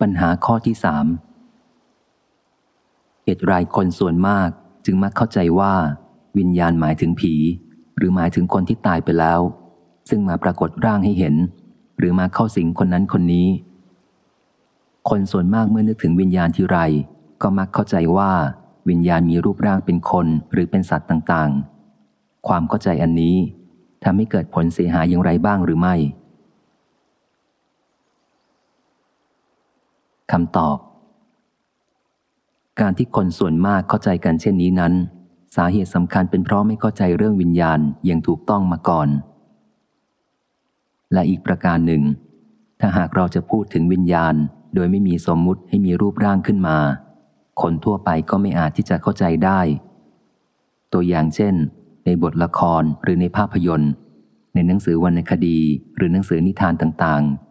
ปัญหาข้อที่สามเหตุไรคนส่วนมากจึงมักเข้าใจว่า วิญญาณหมายถึงผี หรือหมายถึงคนที่ตายไปแล้ว ซึ่งมาปรากฏร่างให้เห็น หรือมาเข้าสิงคนนั้นคนนี้ คนส่วนมากเมื่อนึกถึงวิญญาณทีไร ก็มักเข้าใจว่า วิญญาณมีรูปร่างเป็นคนหรือเป็นสัตว์ต่างๆ ความเข้าใจอันนี้ทำให้เกิดผลเสียหายอย่างไรบ้างหรือไม่ คำตอบ การที่คนส่วนมากเข้าใจกันเช่นนี้นั้น สาเหตุสำคัญเป็นเพราะไม่เข้าใจเรื่องวิญญาณอย่างถูกต้องมาก่อน และอีกประการหนึ่ง ถ้าหากเราจะพูดถึงวิญญาณ โดยไม่มีสมมุติให้มีรูปร่างขึ้นมา คนทั่วไปก็ไม่อาจที่จะเข้าใจได้ ตัวอย่างเช่น ในบทละครหรือในภาพยนตร์ ในหนังสือวรรณคดีหรือหนังสือนิทานต่างๆ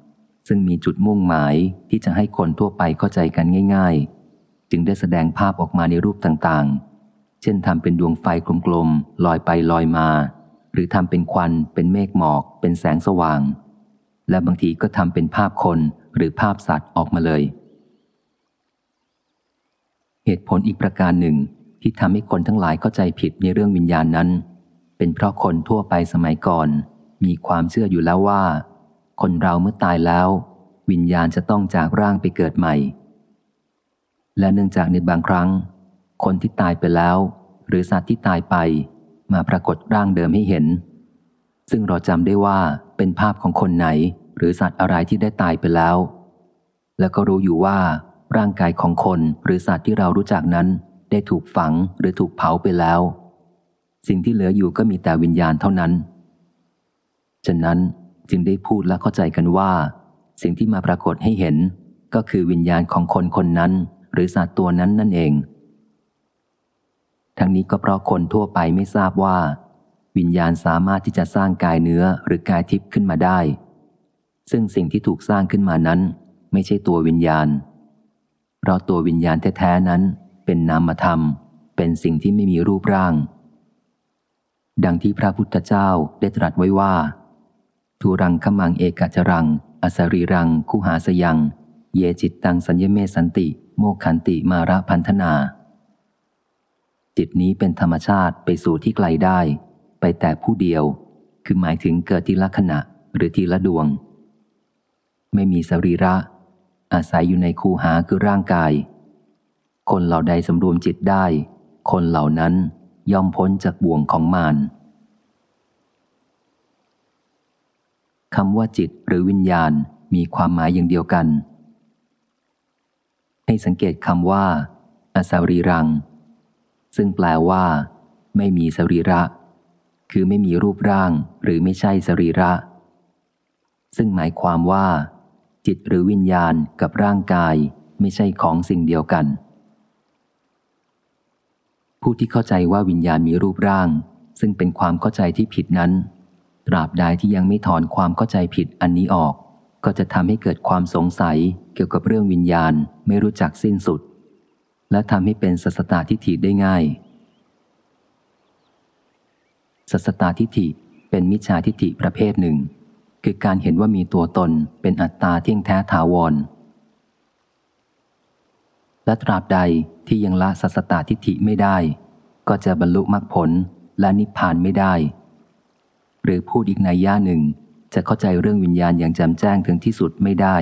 ซึ่งมีจุดมุ่งหมายที่จะให้คนทั่วไปเข้าใจกันง่าย ๆ จึงได้แสดงภาพออกมาในรูปต่างๆ เช่นทำเป็นดวงไฟกลมๆลอยไปลอยมา หรือทำเป็นควัน เป็นเมฆหมอก เป็นแสงสว่าง และบางทีก็ทำเป็นภาพคนหรือภาพสัตว์ออกมาเลย เหตุผลอีกประการหนึ่งที่ทำให้คนทั้งหลายเข้าใจผิดในเรื่องวิญญาณนั้น เป็นเพราะคนทั่วไปสมัยก่อน มีความเชื่ออยู่แล้วว่า คนเราเมื่อตายแล้ว วิญญาณจะต้องจากร่างไปเกิดใหม่ และเนื่องจากในบางครั้ง คนที่ตายไปแล้ว หรือสัตว์ที่ตายไปมาปรากฏร่างเดิมให้เห็น ซึ่งเราจำได้ว่าเป็นภาพของคนไหน หรือสัตว์อะไรที่ได้ตายไปแล้ว แล้วก็รู้อยู่ว่าร่างกายของคนหรือสัตว์ที่เรารู้จักนั้น ได้ถูกฝังหรือถูกเผาไปแล้ว สิ่งที่เหลืออยู่ก็มีแต่วิญญาณเท่านั้น ฉะนั้น จึงได้พูดและเข้าใจกันว่า สิ่งที่มาปรากฏให้เห็น ก็คือวิญญาณของคนคนนั้น หรือสัตว์ตัวนั้นนั่นเอง ทั้งนี้ก็เพราะคนทั่วไปไม่ทราบว่า วิญญาณสามารถที่จะสร้างกายเนื้อหรือกายทิพย์ขึ้นมาได้ ซึ่งสิ่งที่ถูกสร้างขึ้นมานั้น ไม่ใช่ตัววิญญาณ เพราะตัววิญญาณแท้ๆนั้น เป็นนามธรรม เป็นสิ่งที่ไม่มีรูปร่างดังที่พระพุทธเจ้าได้ตรัสไว้ว่า ทุรังขมังเอกจรัง อสรีรัง คุหาสยัง เยจิตตังสัญญเมสันติ โมขันติมาระพันธนา จิตนี้เป็นธรรมชาติไปสู่ที่ไกลได้ ไปแต่ผู้เดียว คือหมายถึงเกิดทีละขณะหรือทีละดวง ไม่มีสรีระ อาศัยอยู่ในคูหาคือร่างกาย คนเหล่าใดสำรวมจิตได้ คนเหล่านั้นย่อมพ้นจากบ่วงของมาร คำว่าจิตหรือวิญญาณมีความหมายอย่างเดียวกัน ให้สังเกตคำว่าอสารีรัง ซึ่งแปลว่า ไม่มีสรีระ คือไม่มีรูปร่างหรือไม่ใช่สรีระ ซึ่งหมายความว่า จิตหรือวิญญาณกับร่างกายไม่ใช่ของสิ่งเดียวกัน ผู้ที่เข้าใจว่าวิญญาณมีรูปร่าง ซึ่งเป็นความเข้าใจที่ผิดนั้น ตราบใดที่ยังไม่ถอนความเข้าใจผิดอันนี้ออก ก็จะทำให้เกิดความสงสัยเกี่ยวกับเรื่องวิญญาณไม่รู้จักสิ้นสุด และทำให้เป็นสัสตาทิฏฐิได้ง่ายสัสตาทิฏฐิเป็นมิจฉาทิฏฐิประเภทหนึ่ง คือการเห็นว่ามีตัวตนเป็นอัตตาเที่ยงแท้ถาวร และตราบใดที่ยังละสัสตาทิฏฐิไม่ได้ ก็จะบรรลุมรรคผลและนิพพานไม่ได้ หรือพูดอีกในย่าหนึ่ง จะเข้าใจเรื่องวิญญาณอย่างแจ่มแจ้งถึงที่สุดไม่ได้